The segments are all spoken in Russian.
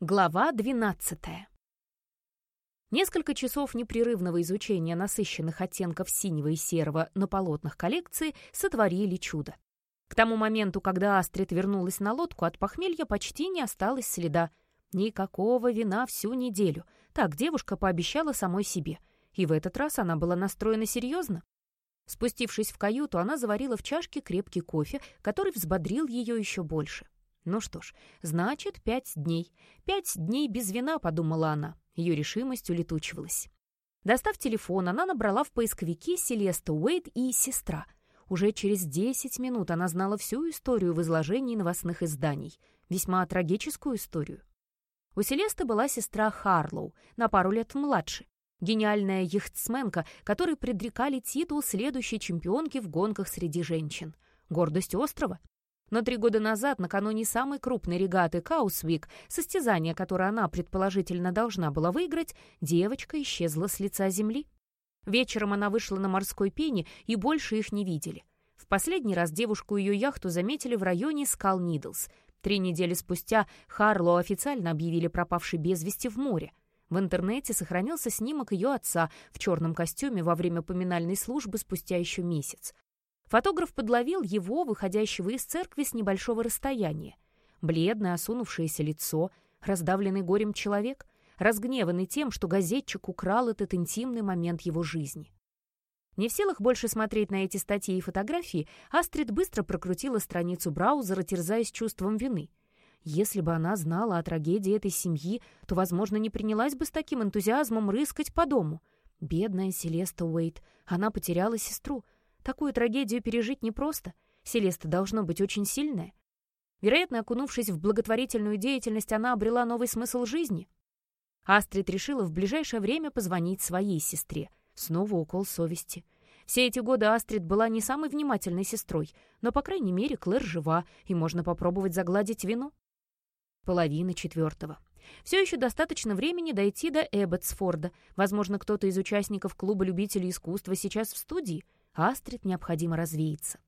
Глава 12. Несколько часов непрерывного изучения насыщенных оттенков синего и серого на полотнах коллекции сотворили чудо. К тому моменту, когда Астрид вернулась на лодку, от похмелья почти не осталось следа. Никакого вина всю неделю. Так девушка пообещала самой себе. И в этот раз она была настроена серьезно. Спустившись в каюту, она заварила в чашке крепкий кофе, который взбодрил ее еще больше. Ну что ж, значит, пять дней. Пять дней без вина, подумала она. Ее решимость улетучивалась. Достав телефон, она набрала в поисковике Селеста Уэйд и «Сестра». Уже через десять минут она знала всю историю в изложении новостных изданий. Весьма трагическую историю. У Селесты была сестра Харлоу, на пару лет младше. Гениальная яхтсменка, которой предрекали титул следующей чемпионки в гонках среди женщин. Гордость острова. Но три года назад, накануне самой крупной регаты Каусвик, состязание, которое она предположительно должна была выиграть, девочка исчезла с лица земли. Вечером она вышла на морской пене, и больше их не видели. В последний раз девушку и ее яхту заметили в районе Скал Нидлс. Три недели спустя Харло официально объявили пропавшей без вести в море. В интернете сохранился снимок ее отца в черном костюме во время поминальной службы спустя еще месяц. Фотограф подловил его, выходящего из церкви с небольшого расстояния. Бледное, осунувшееся лицо, раздавленный горем человек, разгневанный тем, что газетчик украл этот интимный момент его жизни. Не в силах больше смотреть на эти статьи и фотографии, Астрид быстро прокрутила страницу браузера, терзаясь чувством вины. Если бы она знала о трагедии этой семьи, то, возможно, не принялась бы с таким энтузиазмом рыскать по дому. Бедная Селеста Уэйт, она потеряла сестру — Такую трагедию пережить непросто. Селеста должно быть очень сильная. Вероятно, окунувшись в благотворительную деятельность, она обрела новый смысл жизни. Астрид решила в ближайшее время позвонить своей сестре. Снова укол совести. Все эти годы Астрид была не самой внимательной сестрой, но, по крайней мере, Клэр жива, и можно попробовать загладить вину. Половина четвертого. Все еще достаточно времени дойти до Эбботсфорда. Возможно, кто-то из участников клуба любителей искусства сейчас в студии — Астрид необходимо развеяться.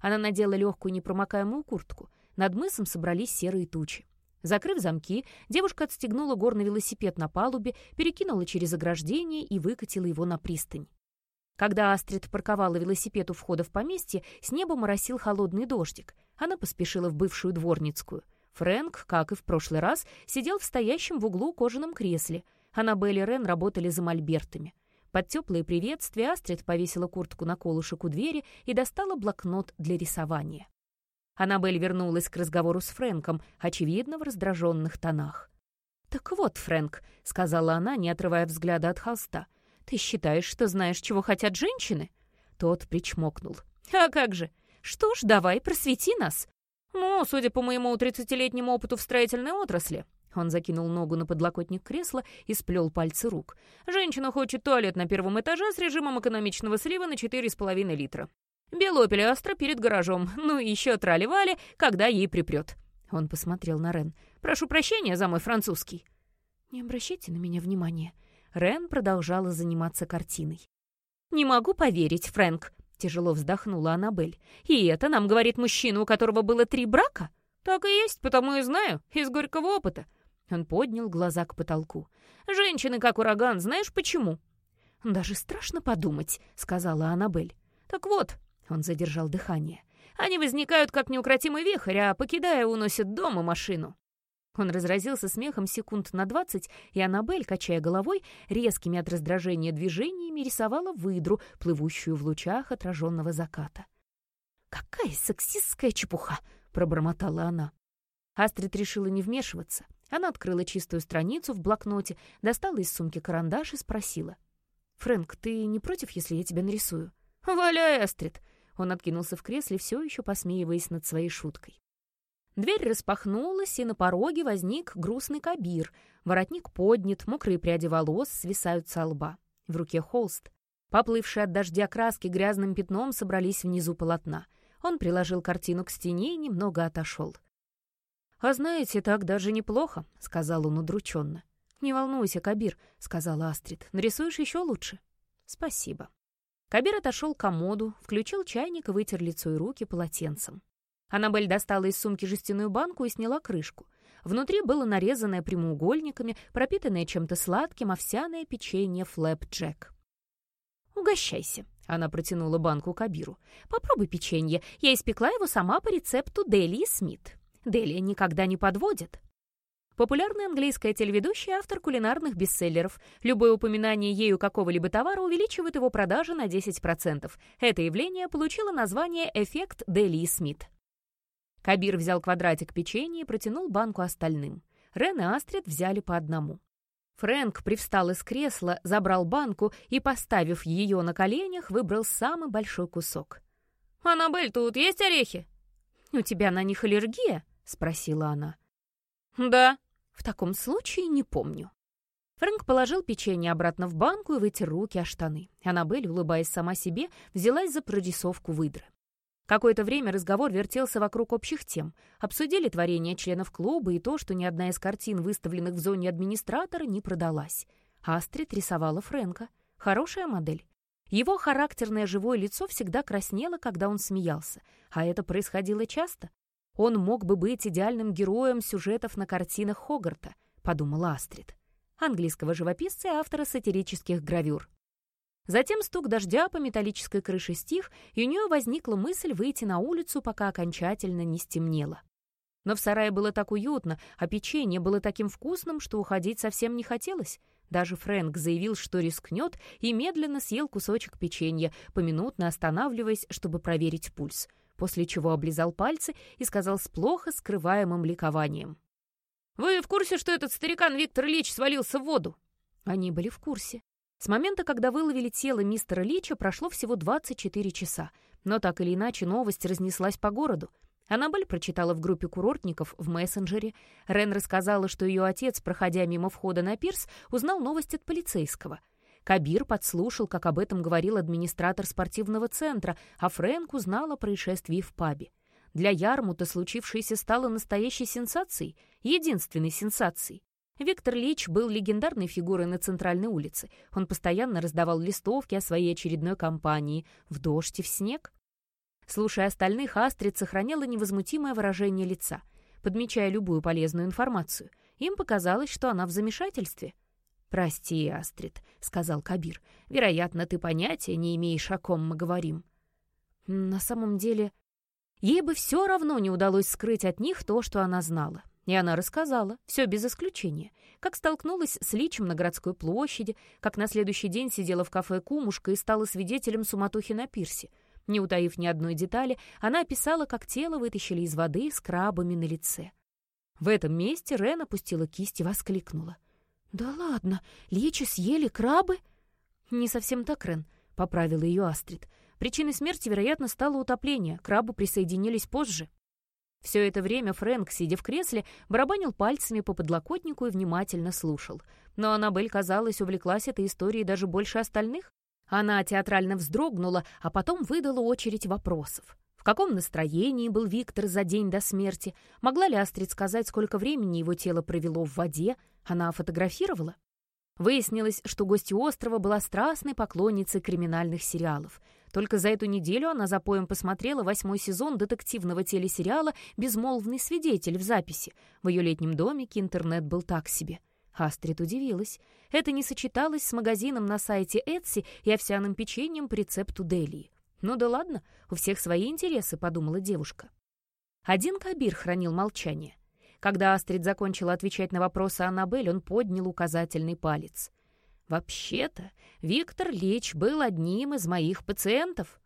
Она надела легкую непромокаемую куртку. Над мысом собрались серые тучи. Закрыв замки, девушка отстегнула горный велосипед на палубе, перекинула через ограждение и выкатила его на пристань. Когда Астрид парковала велосипед у входа в поместье, с неба моросил холодный дождик. Она поспешила в бывшую дворницкую. Фрэнк, как и в прошлый раз, сидел в стоящем в углу кожаном кресле. Аннабель и Рен работали за мольбертами. Под теплые приветствия Астрид повесила куртку на колышек у двери и достала блокнот для рисования. Аннабель вернулась к разговору с Фрэнком, очевидно, в раздраженных тонах. «Так вот, Фрэнк», — сказала она, не отрывая взгляда от холста, «ты считаешь, что знаешь, чего хотят женщины?» Тот причмокнул. «А как же? Что ж, давай, просвети нас». «Ну, судя по моему тридцатилетнему опыту в строительной отрасли, он закинул ногу на подлокотник кресла и сплел пальцы рук. «Женщина хочет туалет на первом этаже с режимом экономичного слива на 4,5 литра. Белопель пелеастра перед гаражом. Ну еще трали-вали, когда ей припрет». Он посмотрел на Рен. «Прошу прощения за мой французский». «Не обращайте на меня внимания». Рен продолжала заниматься картиной. «Не могу поверить, Фрэнк», — тяжело вздохнула Аннабель. «И это нам говорит мужчина, у которого было три брака?» «Так и есть, потому и знаю, из горького опыта. Он поднял глаза к потолку. «Женщины как ураган, знаешь почему?» «Даже страшно подумать», — сказала Аннабель. «Так вот», — он задержал дыхание, «они возникают как неукротимый вихрь, а, покидая, уносят дом и машину». Он разразился смехом секунд на двадцать, и Аннабель, качая головой, резкими от раздражения движениями рисовала выдру, плывущую в лучах отраженного заката. «Какая сексистская чепуха!» — пробормотала она. Астрид решила не вмешиваться. Она открыла чистую страницу в блокноте, достала из сумки карандаш и спросила. «Фрэнк, ты не против, если я тебя нарисую?» «Валяй, Астрид!» Он откинулся в кресле, все еще посмеиваясь над своей шуткой. Дверь распахнулась, и на пороге возник грустный кабир. Воротник поднят, мокрые пряди волос свисают со лба. В руке холст. Поплывшие от дождя краски грязным пятном собрались внизу полотна. Он приложил картину к стене и немного отошел. «А знаете, так даже неплохо», — сказал он удрученно. «Не волнуйся, Кабир», — сказала Астрид. «Нарисуешь еще лучше». «Спасибо». Кабир отошел к комоду, включил чайник и вытер лицо и руки полотенцем. Аннабель достала из сумки жестяную банку и сняла крышку. Внутри было нарезанное прямоугольниками, пропитанное чем-то сладким овсяное печенье флэп-джек. «Угощайся», — она протянула банку Кабиру. «Попробуй печенье. Я испекла его сама по рецепту Делии Смит. Делия никогда не подводит». Популярная английская телеведущая, автор кулинарных бестселлеров. Любое упоминание ею какого-либо товара увеличивает его продажи на 10%. Это явление получило название «эффект Делии Смит». Кабир взял квадратик печенья и протянул банку остальным. Рен и Астрид взяли по одному. Фрэнк привстал из кресла, забрал банку и, поставив ее на коленях, выбрал самый большой кусок. «Аннабель, тут есть орехи?» «У тебя на них аллергия?» — спросила она. «Да», в таком случае не помню. Фрэнк положил печенье обратно в банку и вытер руки о штаны. Аннабель, улыбаясь сама себе, взялась за прорисовку выдры. Какое-то время разговор вертелся вокруг общих тем. Обсудили творение членов клуба и то, что ни одна из картин, выставленных в зоне администратора, не продалась. Астрид рисовала Фрэнка. Хорошая модель. Его характерное живое лицо всегда краснело, когда он смеялся. А это происходило часто. Он мог бы быть идеальным героем сюжетов на картинах Хогарта, подумала Астрид, английского живописца и автора сатирических гравюр. Затем стук дождя по металлической крыше стих, и у нее возникла мысль выйти на улицу, пока окончательно не стемнело. Но в сарае было так уютно, а печенье было таким вкусным, что уходить совсем не хотелось. Даже Фрэнк заявил, что рискнет, и медленно съел кусочек печенья, поминутно останавливаясь, чтобы проверить пульс — после чего облизал пальцы и сказал с плохо скрываемым ликованием. «Вы в курсе, что этот старикан Виктор Ильич свалился в воду?» Они были в курсе. С момента, когда выловили тело мистера Лича, прошло всего 24 часа, но так или иначе новость разнеслась по городу. Аннабель прочитала в группе курортников в мессенджере. Рен рассказала, что ее отец, проходя мимо входа на пирс, узнал новость от полицейского — Кабир подслушал, как об этом говорил администратор спортивного центра, а Фрэнк узнал о происшествии в пабе. Для Ярмута случившееся стало настоящей сенсацией, единственной сенсацией. Виктор Лич был легендарной фигурой на центральной улице. Он постоянно раздавал листовки о своей очередной кампании «В дождь и в снег». Слушая остальных, Астрид сохраняла невозмутимое выражение лица, подмечая любую полезную информацию. Им показалось, что она в замешательстве — «Прости, Астрид», — сказал Кабир. «Вероятно, ты понятия не имеешь, о ком мы говорим». На самом деле, ей бы все равно не удалось скрыть от них то, что она знала. И она рассказала, все без исключения, как столкнулась с Личем на городской площади, как на следующий день сидела в кафе «Кумушка» и стала свидетелем суматохи на пирсе. Не утаив ни одной детали, она описала, как тело вытащили из воды с крабами на лице. В этом месте Рен опустила кисть и воскликнула. «Да ладно, лечи съели крабы?» «Не совсем так, Рен», — поправила ее Астрид. «Причиной смерти, вероятно, стало утопление. Крабы присоединились позже». Все это время Фрэнк, сидя в кресле, барабанил пальцами по подлокотнику и внимательно слушал. Но Аннабель, казалось, увлеклась этой историей даже больше остальных. Она театрально вздрогнула, а потом выдала очередь вопросов. Каком настроении был Виктор за день до смерти? Могла ли Астрид сказать, сколько времени его тело провело в воде? Она фотографировала? Выяснилось, что гостья острова была страстной поклонницей криминальных сериалов. Только за эту неделю она за поем посмотрела восьмой сезон детективного телесериала «Безмолвный свидетель» в записи. В ее летнем домике интернет был так себе. Астрид удивилась. Это не сочеталось с магазином на сайте Etsy и овсяным печеньем по рецепту Делии. «Ну да ладно, у всех свои интересы», — подумала девушка. Один Кабир хранил молчание — когда Астрид закончила отвечать на вопросы Аннабель, он поднял указательный палец. «Вообще-то, Виктор Лич был одним из моих пациентов».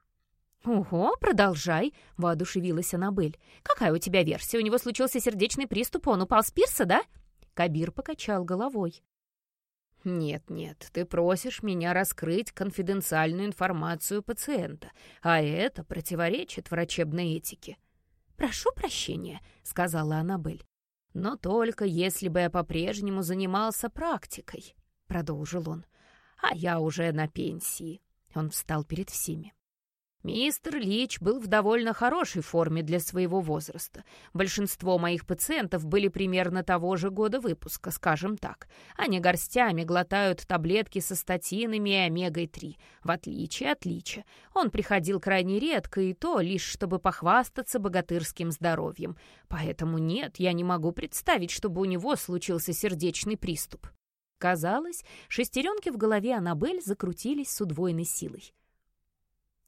«Ого, продолжай», — воодушевилась Аннабель. «Какая у тебя версия? У него случился сердечный приступ, он упал с пирса, да?» Кабир покачал головой. «Нет-нет, ты просишь меня раскрыть конфиденциальную информацию пациента, а это противоречит врачебной этике». «Прошу прощения», — сказала Аннабель. «Но только если бы я по-прежнему занимался практикой», — продолжил он. «А я уже на пенсии». Он встал перед всеми. Мистер Лич был в довольно хорошей форме для своего возраста. Большинство моих пациентов были примерно того же года выпуска, скажем так. Они горстями глотают таблетки со статинами и омегой-3. В отличие от Лича. Он приходил крайне редко, и то лишь чтобы похвастаться богатырским здоровьем. Поэтому нет, я не могу представить, чтобы у него случился сердечный приступ. Казалось, шестеренки в голове Аннабель закрутились с удвоенной силой.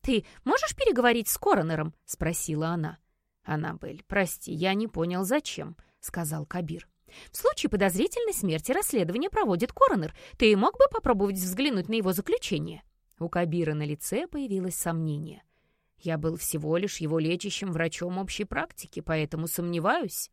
«Ты можешь переговорить с коронером?» — спросила она. «Аннабель, прости, я не понял, зачем», — сказал Кабир. «В случае подозрительной смерти расследование проводит коронер. Ты мог бы попробовать взглянуть на его заключение?» У Кабира на лице появилось сомнение. «Я был всего лишь его лечащим врачом общей практики, поэтому сомневаюсь».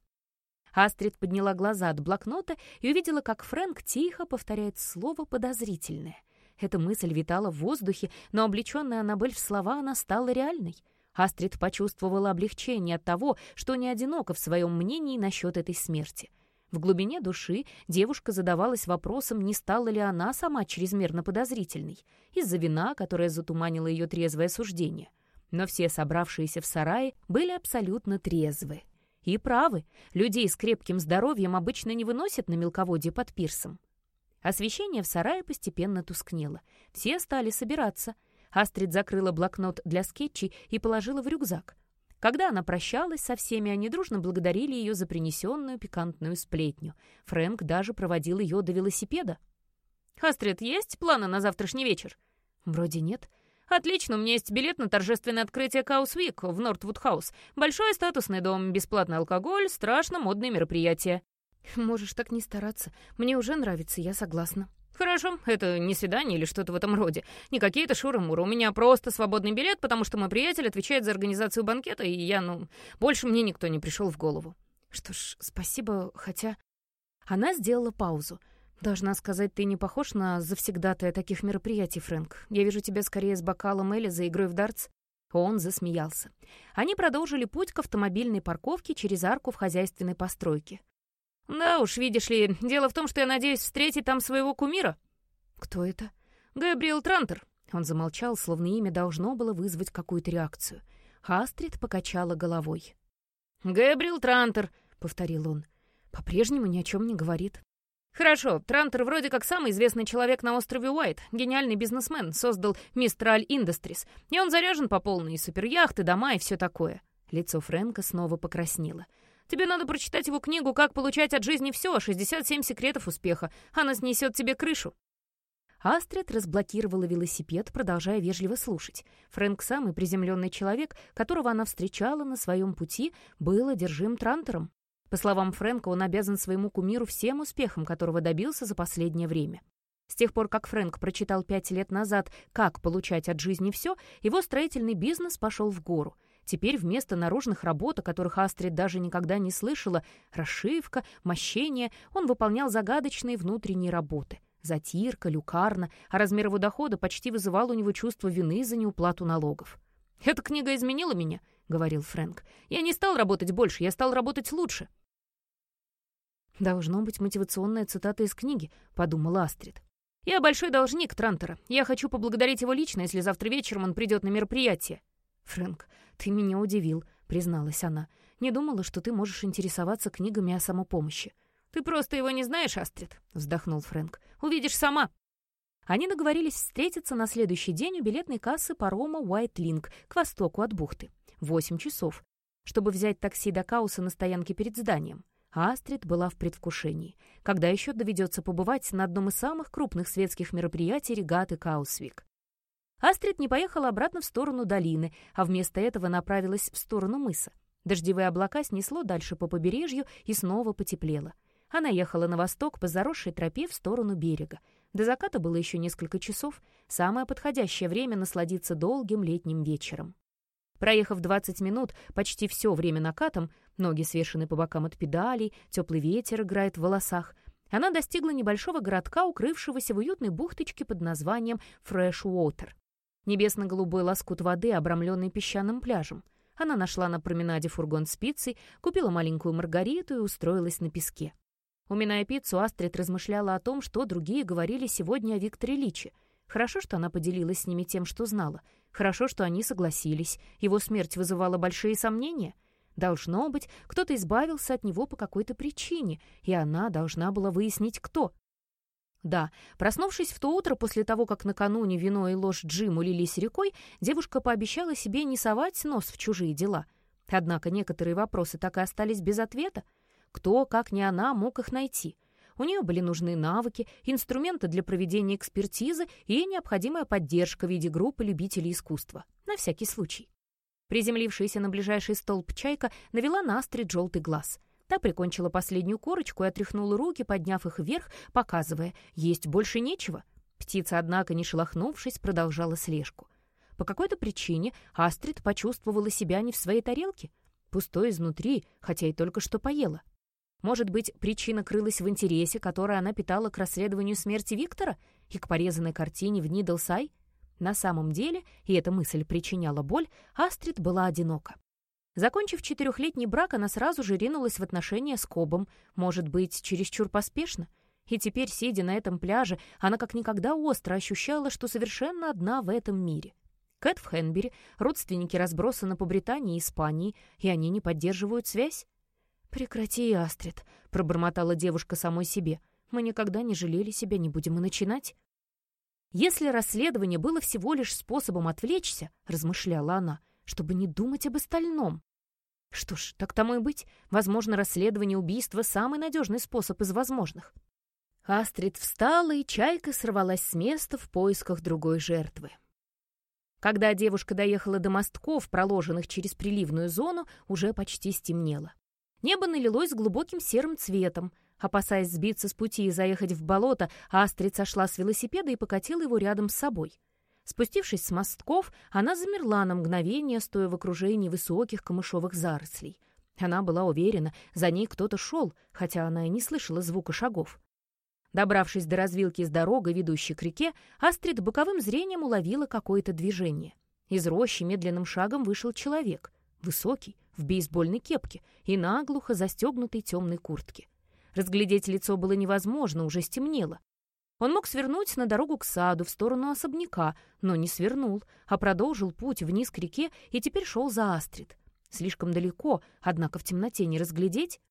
Астрид подняла глаза от блокнота и увидела, как Фрэнк тихо повторяет слово «подозрительное». Эта мысль витала в воздухе, но облеченная Аннабель в слова она стала реальной. Астрид почувствовала облегчение от того, что не одинока в своем мнении насчет этой смерти. В глубине души девушка задавалась вопросом, не стала ли она сама чрезмерно подозрительной, из-за вина, которая затуманила ее трезвое суждение. Но все собравшиеся в сарае были абсолютно трезвы. И правы, людей с крепким здоровьем обычно не выносят на мелководье под пирсом. Освещение в сарае постепенно тускнело. Все стали собираться. Астрид закрыла блокнот для скетчей и положила в рюкзак. Когда она прощалась со всеми, они дружно благодарили ее за принесенную пикантную сплетню. Фрэнк даже проводил ее до велосипеда. «Астрид, есть планы на завтрашний вечер?» «Вроде нет». «Отлично, у меня есть билет на торжественное открытие Каусвик в Нортвуд-хаус. Большой статусный дом, бесплатный алкоголь, страшно модное мероприятие». «Можешь так не стараться. Мне уже нравится, я согласна». «Хорошо, это не свидание или что-то в этом роде. Не какие-то шуры-муры. У меня просто свободный билет, потому что мой приятель отвечает за организацию банкета, и я, ну, больше мне никто не пришел в голову». «Что ж, спасибо, хотя...» Она сделала паузу. «Должна сказать, ты не похож на завсегдатая таких мероприятий, Фрэнк. Я вижу тебя скорее с бокалом Элли за игрой в дартс». Он засмеялся. Они продолжили путь к автомобильной парковке через арку в хозяйственной постройке. «Да уж, видишь ли, дело в том, что я надеюсь встретить там своего кумира». «Кто это?» «Габриэл Трантер». Он замолчал, словно имя должно было вызвать какую-то реакцию. Астрид покачала головой. «Габриэл Трантер», — повторил он. «По-прежнему ни о чем не говорит». «Хорошо, Трантер вроде как самый известный человек на острове Уайт, гениальный бизнесмен, создал Мистраль Industries, и он заряжен по полной, суперяхты, дома и все такое». Лицо Фрэнка снова покраснело. Тебе надо прочитать его книгу «Как получать от жизни все. 67 секретов успеха». Она снесет тебе крышу». Астрид разблокировала велосипед, продолжая вежливо слушать. Фрэнк, самый приземленный человек, которого она встречала на своем пути, был одержим Трантером. По словам Фрэнка, он обязан своему кумиру всем успехом, которого добился за последнее время. С тех пор, как Фрэнк прочитал пять лет назад «Как получать от жизни все», его строительный бизнес пошел в гору — Теперь вместо наружных работ, о которых Астрид даже никогда не слышала, расшивка, мощение, он выполнял загадочные внутренние работы. Затирка, люкарна, а размер его дохода почти вызывал у него чувство вины за неуплату налогов. «Эта книга изменила меня», — говорил Фрэнк. «Я не стал работать больше, я стал работать лучше». «Должно быть мотивационная цитата из книги», — подумала Астрид. «Я большой должник Трантера. Я хочу поблагодарить его лично, если завтра вечером он придет на мероприятие». «Фрэнк, ты меня удивил», — призналась она. «Не думала, что ты можешь интересоваться книгами о самопомощи». «Ты просто его не знаешь, Астрид», — вздохнул Фрэнк. «Увидишь сама». Они договорились встретиться на следующий день у билетной кассы парома Link к востоку от бухты. Восемь часов, чтобы взять такси до Кауса на стоянке перед зданием. Астрид была в предвкушении. Когда еще доведется побывать на одном из самых крупных светских мероприятий регаты Каусвик? Астрид не поехала обратно в сторону долины, а вместо этого направилась в сторону мыса. Дождевые облака снесло дальше по побережью и снова потеплело. Она ехала на восток по заросшей тропе в сторону берега. До заката было еще несколько часов, самое подходящее время насладиться долгим летним вечером. Проехав 20 минут, почти все время накатом, ноги свешены по бокам от педалей, теплый ветер играет в волосах, она достигла небольшого городка, укрывшегося в уютной бухточке под названием Фрэш-Уотер. Небесно-голубой лоскут воды, обрамленный песчаным пляжем. Она нашла на променаде фургон с пиццей, купила маленькую маргариту и устроилась на песке. Уминая пиццу, Астрид размышляла о том, что другие говорили сегодня о Викторе Личе. Хорошо, что она поделилась с ними тем, что знала. Хорошо, что они согласились. Его смерть вызывала большие сомнения. Должно быть, кто-то избавился от него по какой-то причине, и она должна была выяснить, кто. Да, проснувшись в то утро после того, как накануне вино и ложь Джиму лились рекой, девушка пообещала себе не совать нос в чужие дела. Однако некоторые вопросы так и остались без ответа. Кто, как не она, мог их найти? У нее были нужны навыки, инструменты для проведения экспертизы и необходимая поддержка в виде группы любителей искусства. На всякий случай. Приземлившаяся на ближайший столб чайка навела на Астрид желтый глаз — Та прикончила последнюю корочку и отряхнула руки, подняв их вверх, показывая, есть больше нечего. Птица, однако, не шелохнувшись, продолжала слежку. По какой-то причине Астрид почувствовала себя не в своей тарелке, пустой изнутри, хотя и только что поела. Может быть, причина крылась в интересе, который она питала к расследованию смерти Виктора и к порезанной картине в Нидлсай? На самом деле, и эта мысль причиняла боль, Астрид была одинока. Закончив четырехлетний брак, она сразу же ринулась в отношения с Кобом, может быть, чересчур поспешно. И теперь, сидя на этом пляже, она как никогда остро ощущала, что совершенно одна в этом мире. Кэт в Хенбери, родственники разбросаны по Британии и Испании, и они не поддерживают связь. «Прекрати, Астрид», — пробормотала девушка самой себе. «Мы никогда не жалели себя, не будем и начинать». «Если расследование было всего лишь способом отвлечься», — размышляла она, — «чтобы не думать об остальном». Что ж, так тому и быть. Возможно, расследование убийства — самый надежный способ из возможных. Астрид встала, и чайка сорвалась с места в поисках другой жертвы. Когда девушка доехала до мостков, проложенных через приливную зону, уже почти стемнело. Небо налилось глубоким серым цветом. Опасаясь сбиться с пути и заехать в болото, Астрид сошла с велосипеда и покатила его рядом с собой. Спустившись с мостков, она замерла на мгновение, стоя в окружении высоких камышовых зарослей. Она была уверена, за ней кто-то шел, хотя она и не слышала звука шагов. Добравшись до развилки с дорогой, ведущей к реке, Астрид боковым зрением уловила какое-то движение. Из рощи медленным шагом вышел человек, высокий, в бейсбольной кепке и наглухо застегнутой темной куртке. Разглядеть лицо было невозможно, уже стемнело. Он мог свернуть на дорогу к саду в сторону особняка, но не свернул, а продолжил путь вниз к реке и теперь шел за Астрид. Слишком далеко, однако в темноте не разглядеть.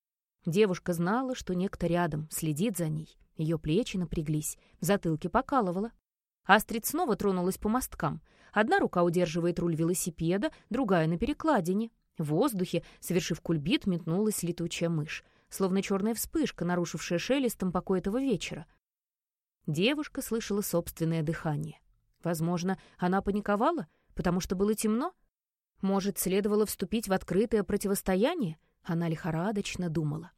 Девушка знала, что некто рядом, следит за ней. Ее плечи напряглись, в затылке покалывало. Астрид снова тронулась по мосткам. Одна рука удерживает руль велосипеда, другая на перекладине. В воздухе, совершив кульбит, метнулась летучая мышь, словно черная вспышка, нарушившая шелестом покой этого вечера — Девушка слышала собственное дыхание. Возможно, она паниковала, потому что было темно? Может, следовало вступить в открытое противостояние? Она лихорадочно думала.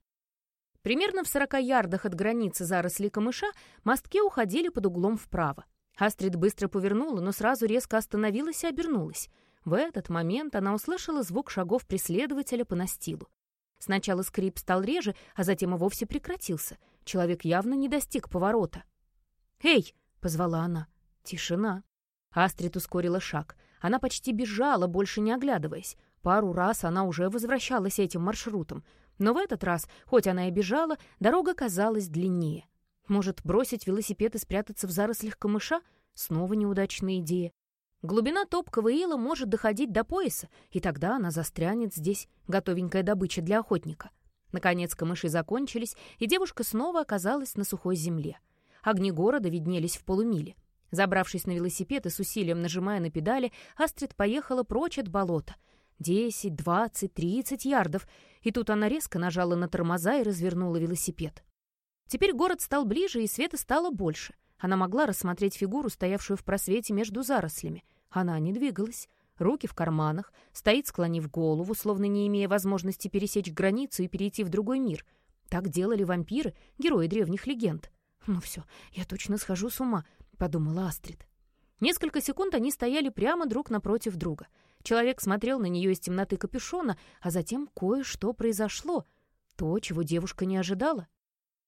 Примерно в сорока ярдах от границы заросли камыша мостки уходили под углом вправо. Астрид быстро повернула, но сразу резко остановилась и обернулась. В этот момент она услышала звук шагов преследователя по настилу. Сначала скрип стал реже, а затем и вовсе прекратился. Человек явно не достиг поворота. «Эй!» — позвала она. Тишина. Астрид ускорила шаг. Она почти бежала, больше не оглядываясь. Пару раз она уже возвращалась этим маршрутом. Но в этот раз, хоть она и бежала, дорога казалась длиннее. Может, бросить велосипед и спрятаться в зарослях камыша? Снова неудачная идея. Глубина топкого ила может доходить до пояса, и тогда она застрянет здесь, готовенькая добыча для охотника. Наконец камыши закончились, и девушка снова оказалась на сухой земле. Огни города виднелись в полумиле. Забравшись на велосипед и с усилием нажимая на педали, Астрид поехала прочь от болота. Десять, двадцать, тридцать ярдов. И тут она резко нажала на тормоза и развернула велосипед. Теперь город стал ближе, и света стало больше. Она могла рассмотреть фигуру, стоявшую в просвете между зарослями. Она не двигалась. Руки в карманах, стоит, склонив голову, словно не имея возможности пересечь границу и перейти в другой мир. Так делали вампиры, герои древних легенд. «Ну все, я точно схожу с ума», — подумала Астрид. Несколько секунд они стояли прямо друг напротив друга. Человек смотрел на нее из темноты капюшона, а затем кое-что произошло. То, чего девушка не ожидала.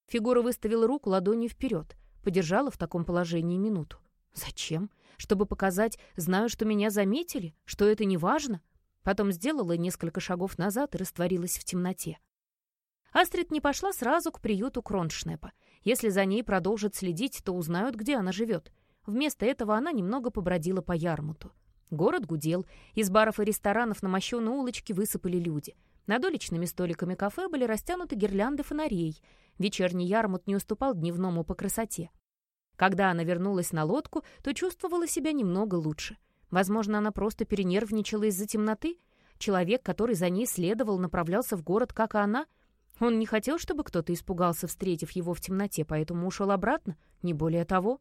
Фигура выставила руку ладонью вперед, подержала в таком положении минуту. «Зачем? Чтобы показать, знаю, что меня заметили, что это не важно?» Потом сделала несколько шагов назад и растворилась в темноте. Астрид не пошла сразу к приюту Кроншнепа. Если за ней продолжат следить, то узнают, где она живет. Вместо этого она немного побродила по Ярмуту. Город гудел. Из баров и ресторанов на мощеные улочки высыпали люди. Над уличными столиками кафе были растянуты гирлянды фонарей. Вечерний Ярмут не уступал дневному по красоте. Когда она вернулась на лодку, то чувствовала себя немного лучше. Возможно, она просто перенервничала из-за темноты. Человек, который за ней следовал, направлялся в город, как и она. Он не хотел, чтобы кто-то испугался, встретив его в темноте, поэтому ушел обратно, не более того.